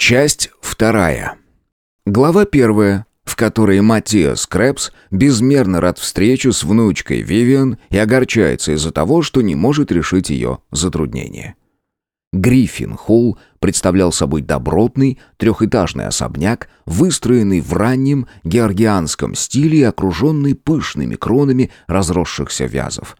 Часть вторая. Глава первая, в которой Матиас Крэпс безмерно рад встрече с внучкой Вивиан и огорчается из-за того, что не может решить ее затруднение. Гриффин Холл представлял собой добротный трехэтажный особняк, выстроенный в раннем георгианском стиле и окруженный пышными кронами разросшихся вязов.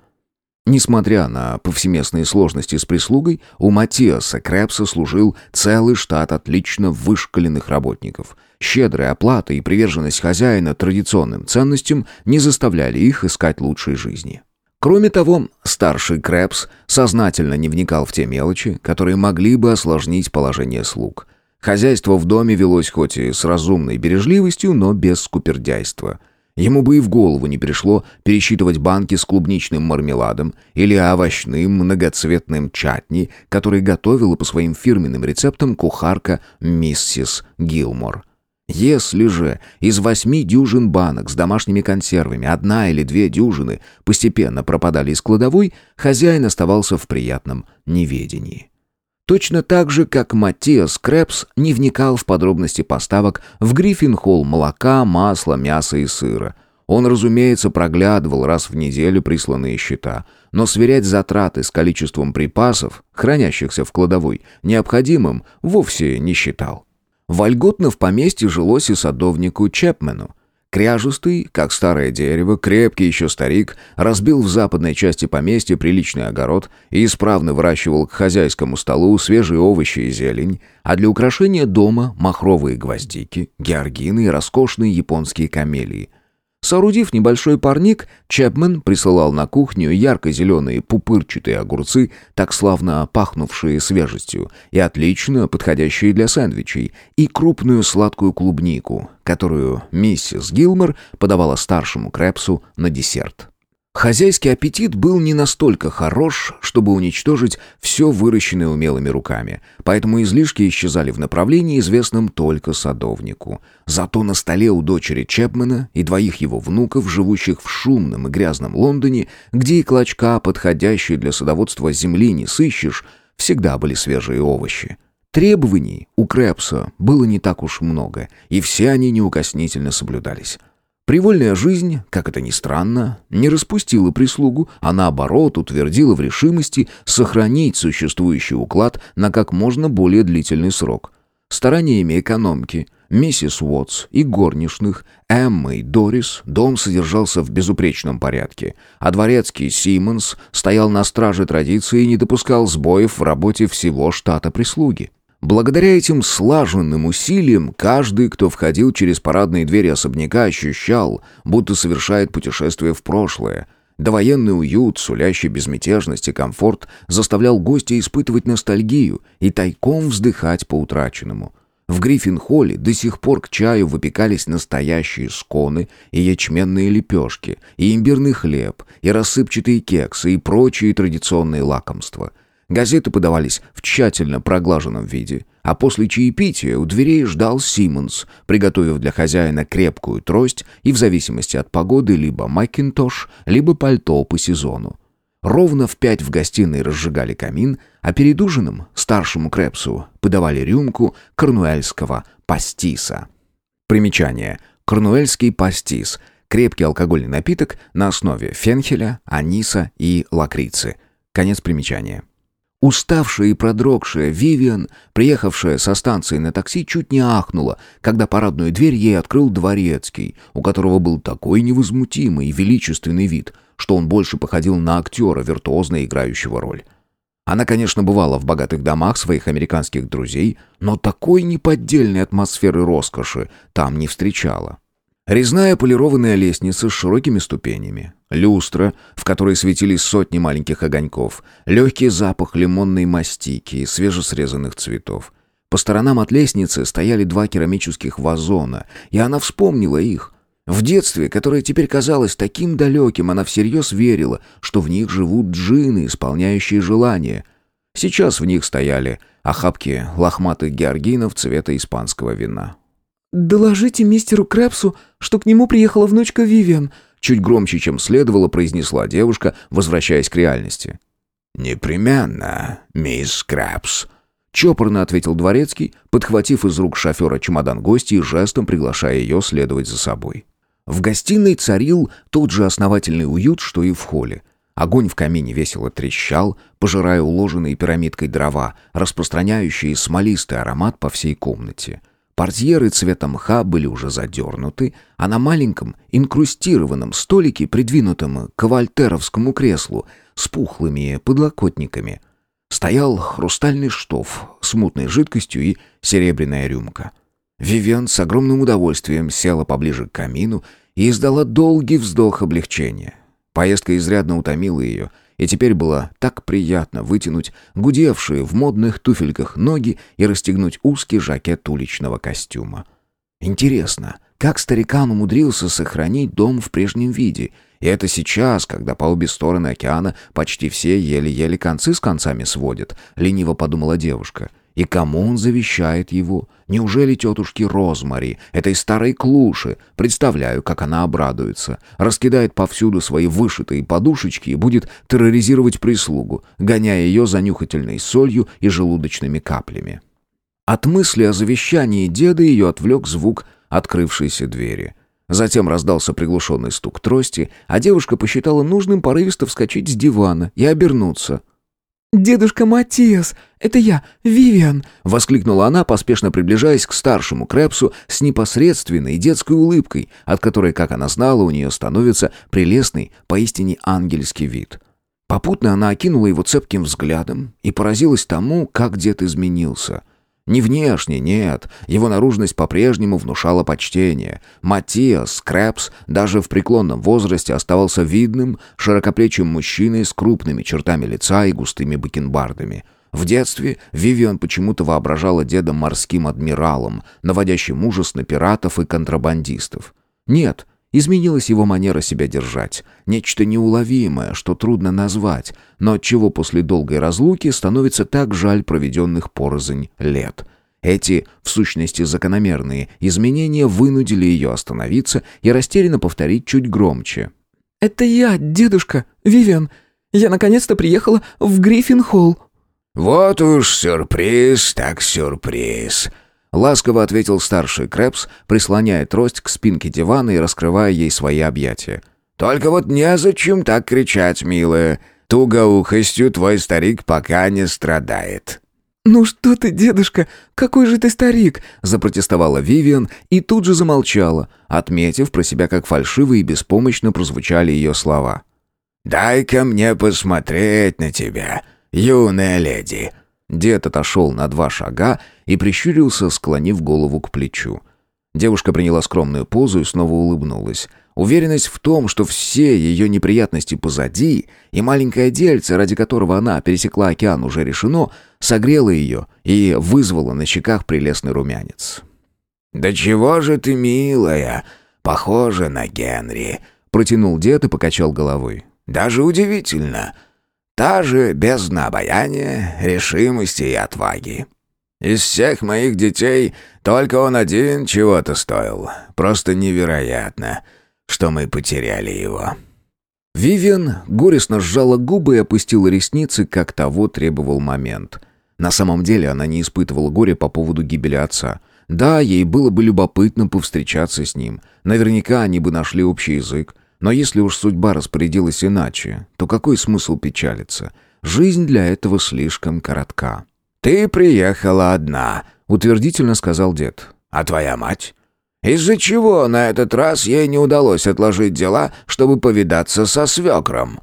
Несмотря на повсеместные сложности с прислугой, у Матиаса Крэпса служил целый штат отлично вышкаленных работников. Щедрая оплата и приверженность хозяина традиционным ценностям не заставляли их искать лучшей жизни. Кроме того, старший Крэпс сознательно не вникал в те мелочи, которые могли бы осложнить положение слуг. Хозяйство в доме велось хоть и с разумной бережливостью, но без скупердяйства. Ему бы и в голову не пришло пересчитывать банки с клубничным мармеладом или овощным многоцветным чатни, который готовила по своим фирменным рецептам кухарка миссис Гилмор. Если же из восьми дюжин банок с домашними консервами одна или две дюжины постепенно пропадали из кладовой, хозяин оставался в приятном неведении. Точно так же, как Матиас Крэпс не вникал в подробности поставок в Гриффин-холл молока, масла, мяса и сыра. Он, разумеется, проглядывал раз в неделю присланные счета, но сверять затраты с количеством припасов, хранящихся в кладовой, необходимым вовсе не считал. Вольготно в поместье жилось и садовнику Чепмену. Кряжустый, как старое дерево, крепкий еще старик, разбил в западной части поместья приличный огород и исправно выращивал к хозяйскому столу свежие овощи и зелень, а для украшения дома махровые гвоздики, георгины и роскошные японские камелии – Соорудив небольшой парник, Чепмен присылал на кухню ярко-зеленые пупырчатые огурцы, так славно пахнувшие свежестью и отлично подходящие для сэндвичей, и крупную сладкую клубнику, которую миссис Гилмор подавала старшему Крэпсу на десерт. Хозяйский аппетит был не настолько хорош, чтобы уничтожить все выращенное умелыми руками, поэтому излишки исчезали в направлении, известном только садовнику. Зато на столе у дочери Чепмена и двоих его внуков, живущих в шумном и грязном Лондоне, где и клочка, подходящей для садоводства земли, не сыщешь, всегда были свежие овощи. Требований у Крэпса было не так уж много, и все они неукоснительно соблюдались. Привольная жизнь, как это ни странно, не распустила прислугу, а наоборот утвердила в решимости сохранить существующий уклад на как можно более длительный срок. Стараниями экономки, миссис Уотс и горничных, Эммы и Дорис дом содержался в безупречном порядке, а дворецкий Симмонс стоял на страже традиции и не допускал сбоев в работе всего штата прислуги. Благодаря этим слаженным усилиям каждый, кто входил через парадные двери особняка, ощущал, будто совершает путешествие в прошлое. Довоенный уют, сулящий безмятежность и комфорт, заставлял гостя испытывать ностальгию и тайком вздыхать по утраченному. В Гриффин-холле до сих пор к чаю выпекались настоящие сконы и ячменные лепешки, и имбирный хлеб, и рассыпчатые кексы, и прочие традиционные лакомства – Газеты подавались в тщательно проглаженном виде, а после чаепития у дверей ждал Симмонс, приготовив для хозяина крепкую трость и в зависимости от погоды либо макинтош, либо пальто по сезону. Ровно в пять в гостиной разжигали камин, а перед ужином старшему Крепсу подавали рюмку корнуэльского пастиса. Примечание. Корнуэльский пастис – крепкий алкогольный напиток на основе фенхеля, аниса и лакрицы. Конец примечания. Уставшая и продрогшая Вивиан, приехавшая со станции на такси, чуть не ахнула, когда парадную дверь ей открыл дворецкий, у которого был такой невозмутимый и величественный вид, что он больше походил на актера, виртуозно играющего роль. Она, конечно, бывала в богатых домах своих американских друзей, но такой неподдельной атмосферы роскоши там не встречала. Резная полированная лестница с широкими ступенями, люстра, в которой светились сотни маленьких огоньков, легкий запах лимонной мастики и свежесрезанных цветов. По сторонам от лестницы стояли два керамических вазона, и она вспомнила их. В детстве, которое теперь казалось таким далеким, она всерьез верила, что в них живут джины, исполняющие желания. Сейчас в них стояли охапки лохматых георгинов цвета испанского вина. «Доложите мистеру Крэпсу, что к нему приехала внучка Вивиан», чуть громче, чем следовало, произнесла девушка, возвращаясь к реальности. «Непременно, мисс Крэпс». Чопорно ответил дворецкий, подхватив из рук шофера чемодан гостя и жестом приглашая ее следовать за собой. В гостиной царил тот же основательный уют, что и в холле. Огонь в камине весело трещал, пожирая уложенные пирамидкой дрова, распространяющие смолистый аромат по всей комнате. Портьеры цвета мха были уже задернуты, а на маленьком инкрустированном столике, придвинутом к вольтеровскому креслу, с пухлыми подлокотниками, стоял хрустальный штоф с мутной жидкостью и серебряная рюмка. Вивиан с огромным удовольствием села поближе к камину и издала долгий вздох облегчения. Поездка изрядно утомила ее, и теперь было так приятно вытянуть гудевшие в модных туфельках ноги и расстегнуть узкий жакет уличного костюма. Интересно, как старикан умудрился сохранить дом в прежнем виде, и это сейчас, когда по обе стороны океана почти все еле-еле концы с концами сводят, лениво подумала девушка — и кому он завещает его? Неужели тетушке Розмари, этой старой клуши? Представляю, как она обрадуется. Раскидает повсюду свои вышитые подушечки и будет терроризировать прислугу, гоняя ее за нюхательной солью и желудочными каплями. От мысли о завещании деда ее отвлек звук открывшейся двери. Затем раздался приглушенный стук трости, а девушка посчитала нужным порывисто вскочить с дивана и обернуться — «Дедушка Матиас, это я, Вивиан!» — воскликнула она, поспешно приближаясь к старшему Крэпсу с непосредственной детской улыбкой, от которой, как она знала, у нее становится прелестный, поистине ангельский вид. Попутно она окинула его цепким взглядом и поразилась тому, как дед изменился — не внешне, нет. Его наружность по-прежнему внушала почтение. Матиас Крэпс даже в преклонном возрасте оставался видным, широкоплечим мужчиной с крупными чертами лица и густыми бакенбардами. В детстве Вивиан почему-то воображала деда морским адмиралом, наводящим ужас на пиратов и контрабандистов. Нет, Изменилась его манера себя держать. Нечто неуловимое, что трудно назвать, но от чего после долгой разлуки становится так жаль проведенных порознь лет. Эти, в сущности, закономерные изменения вынудили ее остановиться и растерянно повторить чуть громче. «Это я, дедушка, Вивиан. Я наконец-то приехала в Гриффин-холл». «Вот уж сюрприз так сюрприз», Ласково ответил старший Крэпс, прислоняя трость к спинке дивана и раскрывая ей свои объятия. «Только вот незачем так кричать, милая. Тугоухостью твой старик пока не страдает». «Ну что ты, дедушка, какой же ты старик!» запротестовала Вивиан и тут же замолчала, отметив про себя, как фальшиво и беспомощно прозвучали ее слова. «Дай-ка мне посмотреть на тебя, юная леди», Дед отошел на два шага и прищурился, склонив голову к плечу. Девушка приняла скромную позу и снова улыбнулась. Уверенность в том, что все ее неприятности позади, и маленькое дельце, ради которого она пересекла океан, уже решено, согрела ее и вызвала на щеках прелестный румянец. «Да чего же ты, милая, похожа на Генри», — протянул дед и покачал головой. «Даже удивительно. Та же бездна обаяния, решимости и отваги. Из всех моих детей только он один чего-то стоил. Просто невероятно, что мы потеряли его». Вивиан горестно сжала губы и опустила ресницы, как того требовал момент. На самом деле она не испытывала горя по поводу гибели отца. Да, ей было бы любопытно повстречаться с ним. Наверняка они бы нашли общий язык. Но если уж судьба распорядилась иначе, то какой смысл печалиться? Жизнь для этого слишком коротка. «Ты приехала одна», — утвердительно сказал дед. «А твоя мать? Из-за чего на этот раз ей не удалось отложить дела, чтобы повидаться со свекром?»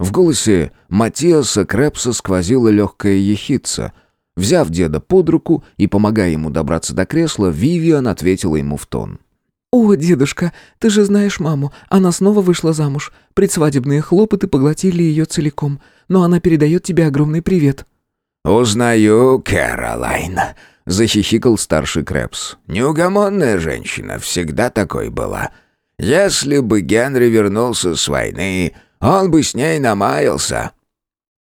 В голосе Матиаса Крепса сквозила легкая ехидца. Взяв деда под руку и помогая ему добраться до кресла, Вивиан ответила ему в тон. «О, дедушка, ты же знаешь маму, она снова вышла замуж. Предсвадебные хлопоты поглотили ее целиком, но она передает тебе огромный привет». «Узнаю Кэролайн», — захихикал старший Крэпс. «Неугомонная женщина, всегда такой была. Если бы Генри вернулся с войны, он бы с ней намаялся».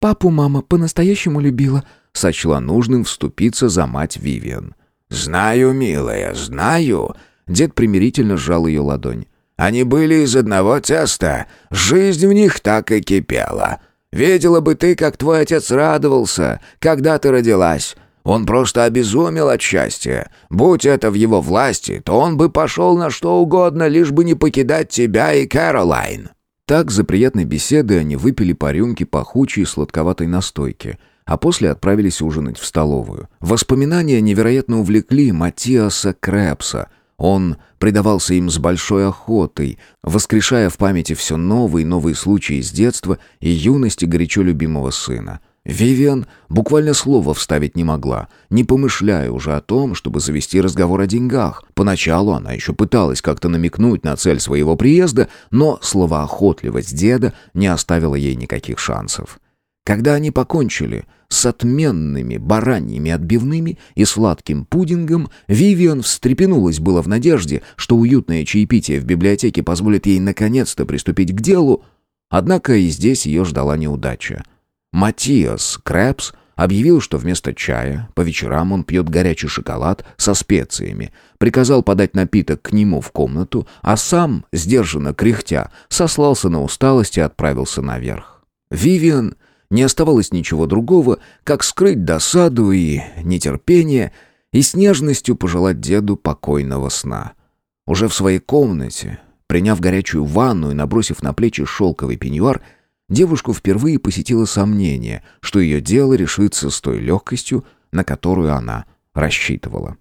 «Папу мама по-настоящему любила», — сочла нужным вступиться за мать Вивиан. «Знаю, милая, знаю», Дед примирительно сжал ее ладонь. «Они были из одного теста. Жизнь в них так и кипела. Видела бы ты, как твой отец радовался, когда ты родилась. Он просто обезумел от счастья. Будь это в его власти, то он бы пошел на что угодно, лишь бы не покидать тебя и Кэролайн». Так, за приятной беседой они выпили по рюмке пахучей сладковатой настойки, а после отправились ужинать в столовую. Воспоминания невероятно увлекли Матиаса Крэпса. Он предавался им с большой охотой, воскрешая в памяти все новые и новые случаи из детства и юности горячо любимого сына. Вивиан буквально слова вставить не могла, не помышляя уже о том, чтобы завести разговор о деньгах. Поначалу она еще пыталась как-то намекнуть на цель своего приезда, но словоохотливость деда не оставила ей никаких шансов. Когда они покончили с отменными бараньими отбивными и сладким пудингом, Вивиан встрепенулась было в надежде, что уютное чаепитие в библиотеке позволит ей наконец-то приступить к делу, однако и здесь ее ждала неудача. Матиас Крэпс объявил, что вместо чая по вечерам он пьет горячий шоколад со специями, приказал подать напиток к нему в комнату, а сам, сдержанно кряхтя, сослался на усталость и отправился наверх. Вивиан не оставалось ничего другого, как скрыть досаду и нетерпение и с нежностью пожелать деду покойного сна. Уже в своей комнате, приняв горячую ванну и набросив на плечи шелковый пеньюар, Девушку впервые посетило сомнение, что ее дело решится с той легкостью, на которую она рассчитывала.